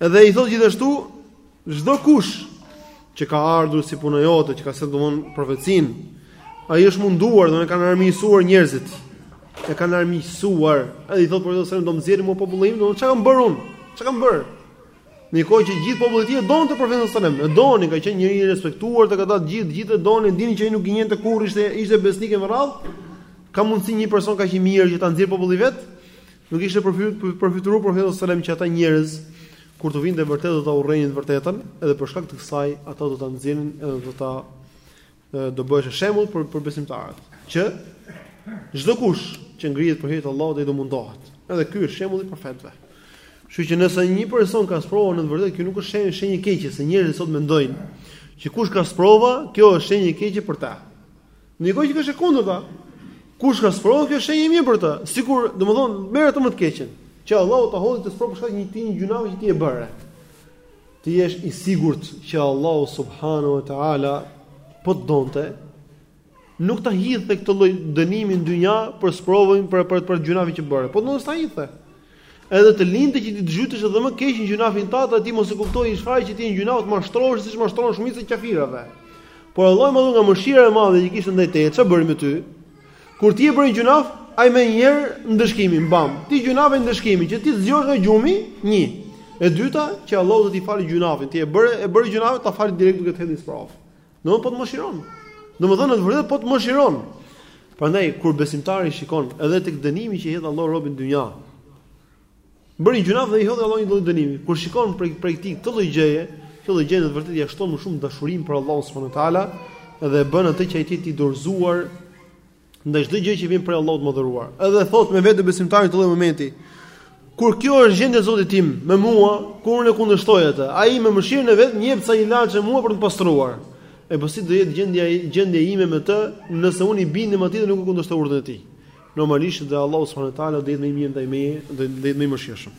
Edhe i thotë gjithashtu çdokush që ka ardhur si puna jote, që ka, domethënë, profecinë, ai është munduar, domethënë e kanë armiqësuar njerëzit. E kanë armiqësuar. Edhe i thotë profeti sallallahu alajhi wasallam, do më nxjerrë populli im, domethënë çka kam bërë unë? Çka kam bërë? Në kohë që gjithë populli i tij e donte profetin sallallahu alajhi wasallam, e donin, ka qenë njeri i respektuar tek ata të gjithë, gjithë e donin, dinin që ai nuk gënjente kurrë, ishte ishte besnik e me radhë. Ka mundsi një person kaq i mirë që ta nxjerrë populli vet? Nuk ishte përfytyruar profeti sallallahu alajhi wasallam që ata njerëz kur t'u vinte e vërteta do ta urrenin të vërtetën, edhe për shkak të kësaj ata do ta nxirrnin edhe do ta do bëhej shembull për për besimtarët, që çdokush që ngrihet për hir të Allahut ai do mundohet. Edhe ky është shembulli i profetëve. Kështu që nëse një person ka sprova në të vërtetë, kjo nuk është shenjë shenjë e keqe, se njerëzit sot mendojnë që kush ka sprova, kjo është shenjë e keqe për të. Ndërkohë që është e kundërta. Kush ka sprovë, kjo shenjë e mirë për të. Sikur, domethënë, merr atë më të keqen, që Allahu ta hodhi këtë sprovë për shkak të një gjynahu që ti e bëre. Të jesh i sigurt që Allahu subhanahu wa taala po të donte nuk ta hidhte këtë lloj dënimi në dynja për sfrodhën për për për gjunave që bëre. Po të donte s'ta hidhte. Edhe të linte që ti të zhytesh edhe më keq në gjynahet e tua dhe ti mos e kuptoje fare që ti je në gjynah, të mashtrohesh siç mashtrohen shumica e qafirave. Por Allahu nga mëshira e madhe që kishte ndaj teje, ça bëri me ty? Kur ti e bëre një gjynah, ai menjëherë ndëshkimin, bam. Ti gjynah, ai ndëshkimin, që ti të zgjohesh nga gjumi, një. E dyta, që Allahu edhe të ta fali gjynahun, ti e bëre, e bëre gjynahun, ta fali direkt duke të hedhur në Domthon po të mëshiron. Domthon në të vërtetë po të mëshiron. Prandaj kur besimtari shikon edhe tek dënimi që i hedh Allahu robit në dynja. Bëri një gjynah dhe i hodhi Allahu një lloj dënimi. Kur shikon prej prej tij këtë lloj gjëje, kjo lloj gjëje në të vërtetë ia shton më shumë dashurinë për Allahun subhanuhu teala dhe e bën atë që ai të jetë i dorëzuar ndaj çdo gjëje që vjen prej Allahut të Madhëruar. Edhe thotë me vete besimtari në këtë lloj momenti. Kur kjo është gjendja e Zotit tim me mua, kur unë e kundërshtoj atë, ai me mëshirën e vet më jep ca ilaçe mua për t'u pastruar. E po si do jetë gjendja gjendja ime me të, nëse unë i bindem atij dhe nuk e kundërshtoj urdhrin e tij. Normalisht dhe Allahu subhanahu wa taala do jetë më i mirë ndaj meje, do jetë më i mëshirshëm.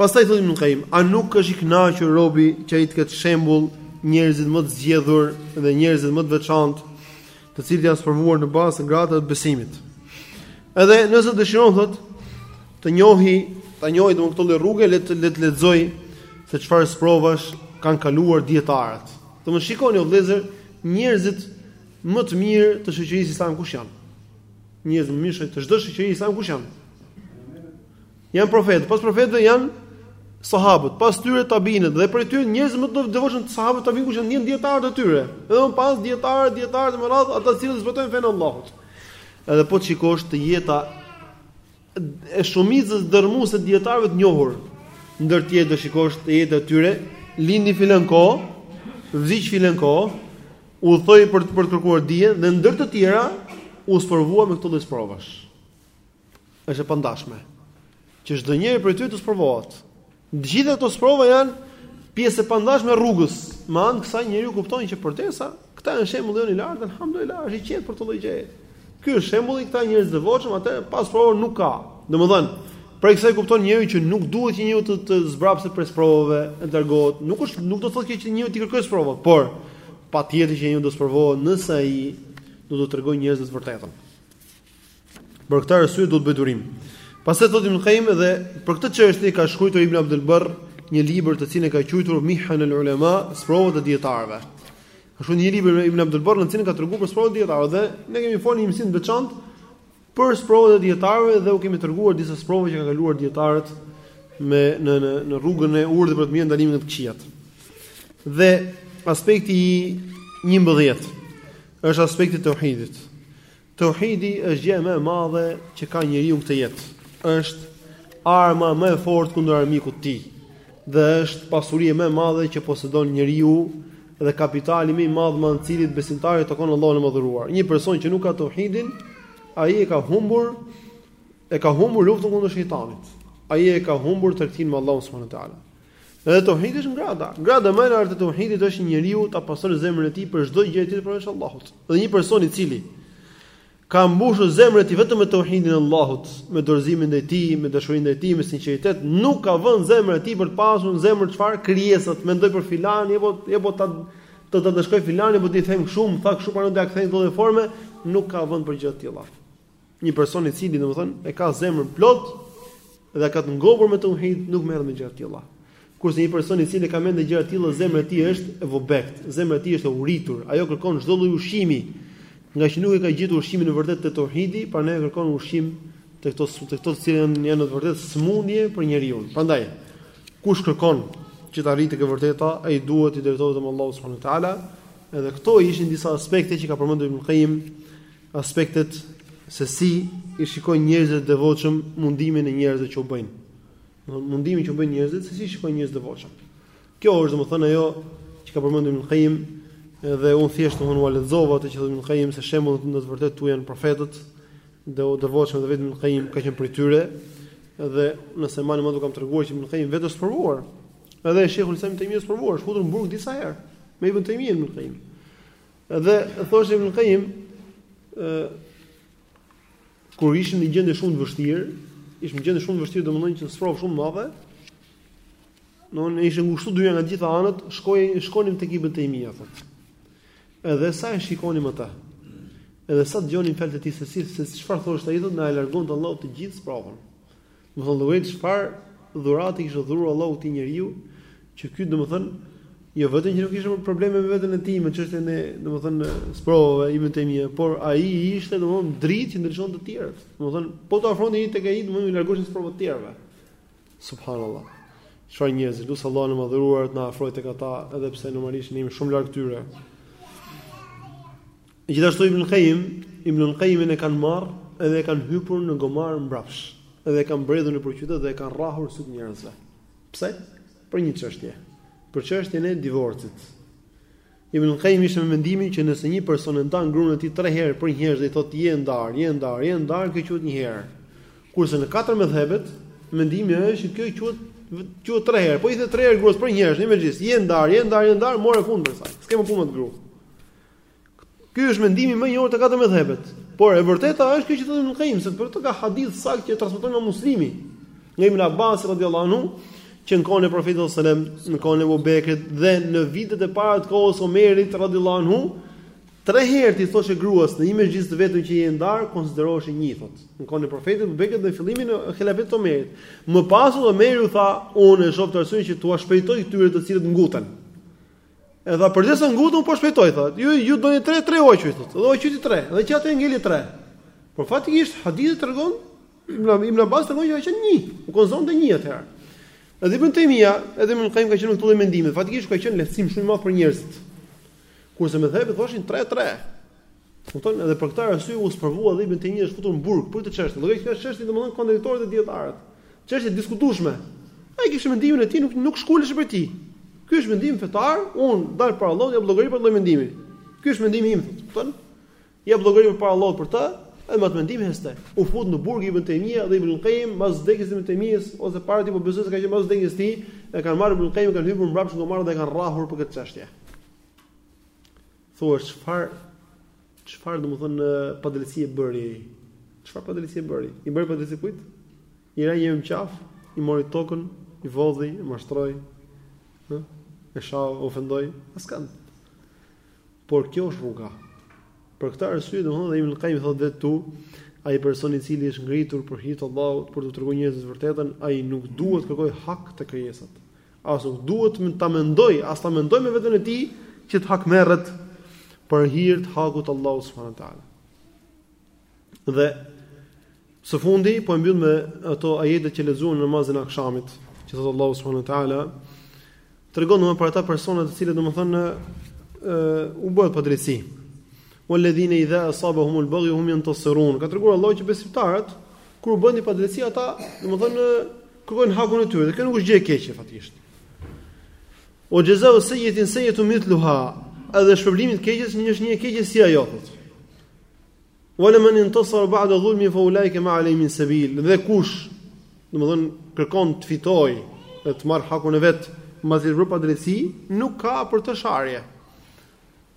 Pastaj thotë Ibn Qayyim, a nuk është i kënaqur robi që ai të ketë shembull njerëzit më të zgjedhur dhe njerëzit më të veçantë, të cilët janë sprovuar në bazë të gradave të besimit. Edhe nëse dëshiron thotë ta njohi, ta njohi domethënë këtë lloj rruge, le të le të lexojë se çfarë sprovash kanë kaluar dietarët. Domethënë shikoni o vëllezër, njerëzit më të mirë të shoqërisë islame kush janë. Njerëzit më të mirë të çdo shoqërie islame kush janë. Janë profetët, pas profetëve janë sahabët, pas tyre tabiinët dhe prej tyre njerëzit më të devotshëm të sahabëve tabiinëve kush janë, dietarët e tyre. Edhe më pas dietarët, dietarët me radhë, ata që zbatojnë fenë e Allahut. Edhe po të shikosh te jeta e shumicës dërrmuese të dietarëve të njohur, ndër të tjera do shikosh te jeta e tyre, lindi filan kohë, vdiq filan kohë, udhëtoi për të për të kërkuar dije dhe ndër të tjera u sprovua me këto lloj sprovash. Është e pandashme që çdo njeri prej tyre të sprovohet. Të gjitha këto sprova janë pjesë e pandashme e rrugës. Me anë të kësaj njeriu kupton që përderisa këta janë shembulli jonë i lartë, alhamdulillah, është i qetë për çdo lloj gjëje. Ky është shembulli këta njerëz të devotshëm, ata pa sprova nuk ka. Domethënë, prej kësaj kupton njeriu që nuk duhet që njeriu të, të zbrapset prej sprovave, të largohet. Nuk është nuk do të thotë që njeriu të kërkojë sprova, por patjetër që njeriu do të sprovohet nëse ai do t'u tregojë njerëzve të vërtetën. Për këtë arsye duhet të bëjë durim. Pastaj thotë Ibn Qayyim dhe për këtë çështje ka shkruar Ibn Abdul Barr një libër të cilin e ka quajtur Mihan al-Ulama, Sprovat e Dietarëve. Është një libër i Ibn Abdul Barr në të cilin ka treguar për sprovat e dietarëve dhe ne kemi folur një mësim të veçantë për sprovat e dietarëve dhe u kemi treguar disa sprova që kanë kaluar dietarët me në në në rrugën e urdhrit për të mirë e ndalimin nga të këqijat. Dhe aspekti i 11 është aspekti i tauhidit. Tauhidi është gjëja më e madhe që ka njeriu në këtë jetë. Është arma më e fortë kundër armikut të tij dhe është pasuria më e madhe që posedon njeriu dhe kapitali më i madh me anë të cilit besimtari takon Allahun e madhëruar. Një person që nuk ka tauhidin, ai e ka humbur e ka humbur luftën kundër shejtanit. Ai e ka humbur tregtinë me Allahun subhanuhu teala. Edhe tauhidi është në grada. Grada më e lartë e tauhidit është që njeriu ta pastrojë zemrën e tij prej çdo gjë tjetër përveç Allahut. Dhe një person i cili ka mbushur zemrën e tij vetëm me tauhidin e Allahut, me dorëzimin ndaj tij, me dashurinë ndaj tij, me sinqeritet, nuk ka vend zemra e tij për të pasur në zemër fare krijesat, të mendojë për filani apo apo ta të të ndëshkoj filani, po ti them shumë, tha kështu para ndaj kthej në çdo formë, nuk ka vend për gjëra të tilla. Një person i cili domethënë e ka zemrën plot dhe e ka të ngopur me tauhid nuk merret me gjëra të tilla. Kurse një person i cili ka mendjen në gjëra të tilla, zemra e tij është e vobekt, zemra e tij është e uritur, ajo kërkon çdo lloj ushqimi. Ngaqë nuk e ka gjetur ushqimin e vërtetë te tauhidi, prandaj kërkon ushqim te këto te këto të cilat janë në të vërtetë smundje për njeriu. Prandaj, kush kërkon që të arrijë tek e vërteta, ai duhet të drejtohet te Allahu subhanahu wa taala. Edhe këto ishin disa aspekte që ka përmendur Ibn Qayyim aspektet se si i shikojnë njerëzit e devotshëm mundimin e njerëzve që u bëjnë. Domethënë mundimin që u bëjnë njerëzit se si e shikojnë njerëzit e devotshëm. Kjo është domethënë ajo që ka përmendur Ibn Qayyim dhe un thjesht domethënë ua lexova atë që thotë Ibn Qayyim se shembujt në të vërtetë këtu janë profetët dhe të devotshmit dhe vetë Ibn Qayyim ka qenë prej tyre dhe nëse mbani mend u kam treguar që Ibn Qayyim vetë është sprovuar. Edhe Sheikhul Islam Tejmije është sprovuar, është futur në burg disa herë me Ibn Taymiyyah Ibn Qayyim. Edhe thoshte Ibn Qayyim, ë kur ishim në gjendje shumë të vështirë, ishim në gjendje shumë të vështirë, domethënë që sprovë shumë madhe. Do na ishte ngushtu dynja nga të gjitha anët, shkoi shkonim tek Ibn Taymija po. Edhe sa e shikonim atë. Edhe sa dëgjonim fjalët e tij se si se çfarë thoshte ai thotë na e largonte Allahu të gjithë sprovën. Llogarit çfarë dhurate i kishte dhuruar Allahu këtij njeriu, që ky domethënë jo vetëm që nuk kishte probleme me veten e tij me çështjen e domethënë sprovave ibn Taymija, por ai ishte domethënë dritë që ndriçonte të tjerët. Domethënë po të afrohej një tek ai, domethënë i largoheshin sprovat të tjerëve. Subhanallahu. Çfarë njerëz, lusim Allahun e madhëruar të na afrojë tek ata, edhe pse normalisht ne jemi shumë larg tyre. Gjithashtu Ibn Qayyim, Ibn Qayyimin e kanë marrë edhe e kanë hypur në gomar mbrapsht, edhe e kanë bredhur nëpër qytet dhe e kanë rrahur në sy të njerëzve. Pse? Për një çështje. Për çështjen e divorcit. Ibn Qayyim ishte me mendimin që nëse një person e ndan gruan e tij 3 herë për një herë dhe i thotë je ndar, je ndar, je ndar, kjo quhet një herë. Kurse në katër medhhebet, mendimi është që kjo quhet quhet 3 herë. Po i the 3 herë gruas për një herë, në një mexhlis, je ndar, je ndar, je ndar, mori fund për atë. S'ke më punë te gruaja. Ky është mendimi më i njohur te katër medhhebet. Por e vërteta është kjo që thotë Ibn Qayyim, se për të ka hadith të saktë që transmetohet nga Muslimi, nga Ibn Abbas radhiyallahu anhu, që në kohën e Profetit sallallahu alajhi wasallam, në kohën e Abu Bekrit dhe në vitet e para të kohës së Omerit radhiyallahu anhu, tre herë t'i thoshe gruas në një mexhlis të vetëm që je ndar, konsiderohej një thotë. Në kohën e Profetit Abu Bekrit dhe në fillimin e hilafetit të Omerit. Më pas Omeri u tha, unë e shoh të arsyeshme që t'ua shpejtoj këtyre të cilët nguten. E tha përderisa nguten unë ua po shpejtoj thotë. Ju ju doni 3 3 ua qis thotë. Dhe ua qiti 3, dhe që atëherë ngeli 3. Por faktikisht hadithi tregon Ibn Ibn Abbas tregon që ka qenë një, u konsideronte një atëherë. Edhe Ibn Taymija, edhe Ibn Qayyim kanë qenë në këtë lloj mendimi, faktikisht u ka qenë lehtësim shumë i madh për njerëzit. Kurse medhhebet thoshin 3 3. Kupton? Edhe për këtë arsye u sprovua dhe Ibn Taymija është futur në burg për këtë çështje. Llogarit kjo është çështje domethënë kontradiktore te dijetarët. Çështje e diskutueshme. Ai kishte mendimin e tij, nuk nuk shkulej prej tij. Ky është mendim fetar, unë dal para Allahut jap llogari për çdo lloj mendimi. Ky është mendimi im, kupton? Jap llogari para Allahut për të, edhe me atë mendim ecte. U fut në burg Ibn Taymija dhe Ibn Qayyim pas vdekjes së Ibn Taymijës ose para tij po besoj se ka qenë pas vdekjes së tij, e kanë marrë Ibn Qayyim e kanë hypur mbrapsht në gomar dhe e kanë rrahur për këtë çështje. Thua çfar çfar domethënë padrejtësi e bëri ai? Çfar padrejtësi e bëri? I bëri padrejtësi kujt? I ra një më qafë, i mori tokën, i vodhi, i mashtroi. Ëh? E shau e ofendoi, askënd. Por kjo është rruga. Për këtë arsye domethënë Ibn Qayyim thotë vetë këtu, ai person i cili është ngritur për hir të Allahut, për t'u treguar njerëzve të vërtetën, ai nuk duhet të kërkojë hak te krijesat. As nuk duhet ta mendoj, as ta mendoj me veten e tij që të hakmerret për hir të hakut Allahut subhanahu wa taala. Dhe së fundi po e mbyll me ato ajete që lexuam në namazin e akshamit, që thot Allahu subhanahu wa taala tregon domethënë për ata persona të cilët domethënë ë u bëhet padrejtësi. Walladhina idha asabahumul baghyu hum yantasirun. Ka treguar Allahu që besimtarët kur u bën një padrejtësi ata, domethënë kërkojnë hakun e tyre dhe kjo nuk është gjë e keqe faktikisht. Wa jazau sayyiatin sayyiatun mithluha, edhe shpërblimi i të keqes është një e keqe si ajo thotë. Wala man intasara ba'da dhulmihi fa ulaika ma alayhim min sabil. Dhe kush, domethënë, kërkon të fitojë dhe të marr hakun e vet, mbas i është bërë padrejtësi, nuk ka për të sharje.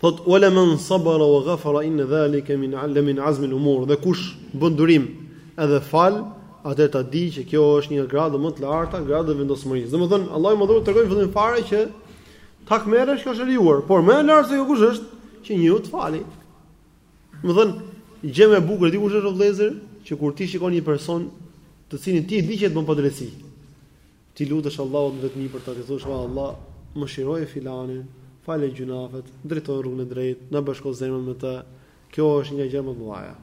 Thot wala man sabara wa ghafara inna zalika la min azm al umur. Dhe kush bën durim edhe fal, atëherë ta dijë që kjo është një gradat më të larta, gradë e vendosmërisë. Domethën Allahu i madhur tregon fillim fare që të hakmerresh kjo është e lejuar, por më e lartë se kjo kush është që njeriu të fali. Domethën gjë më e bukur dini kush është vëllëzër, që kur ti shikon një person të cilin ti e di që të bën padrejtësi. T'i lutesh Allahut në vetmi për të, t'i thuash o Allah, mëshiroje filanin, falja gjynahet, drejtoje në rrugën e drejtë, na bashko zemrën me të, kjo është një nga gjërat më të mëdha.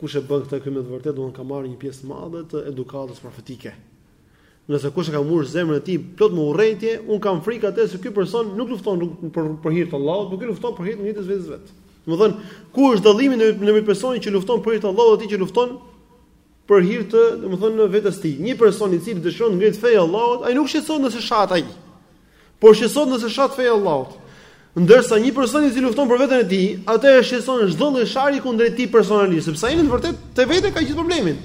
Kush e bën këtë ky me të vërtetë domethënë ka marrë një pjesë të madhe të edukatës profetike. Ndërsa kush e ka mbush zemrën e tij plot me urrejtje, un kam frikë atëherë se ky person nuk lufton për për hir të Allahut, por ky lufton për hir të nefsit të vetes vet. Domethënë, ku është dallimi në një person që lufton për hir të Allahut dhe atij që lufton për hir të, domethënë vetes së tij. Një person i cili dëshiron të ngrihet feja e Allahut, ai nuk shqetësohet nëse shahet ai. Por shqetësohet nëse shahet feja e Allahut. Ndërsa një person i cili lufton për veten e tij, atë e shqetëson çdo lloj sharje kundrejt tij personalisht, sepse ai në të vërtetë te vetja ka gjithë problemin.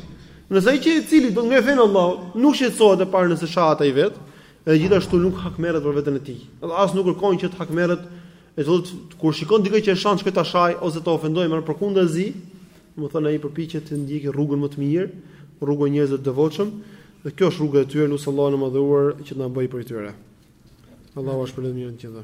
Ndërsa ai që i cili do të ngrejë fenë Allahut, nuk shqetësohet e parë nëse shahet ai vetë, edhe gjithashtu nuk hakmerret për veten e tij. Edhe as nuk kërkon që të hakmerret, e thotë kur shikon dikë që e shan çka ta shaj ose të ofendojë, por përkundazi, Domethënë ai përpiqet të ndjekë rrugën më të mirë, rrugën e njerëzve të devotshëm, dhe kjo është rruga e tyre, lus Allahun e Madhëruar që të na bëjë prej tyre. Allahu ju shpërbleftë të gjithëve.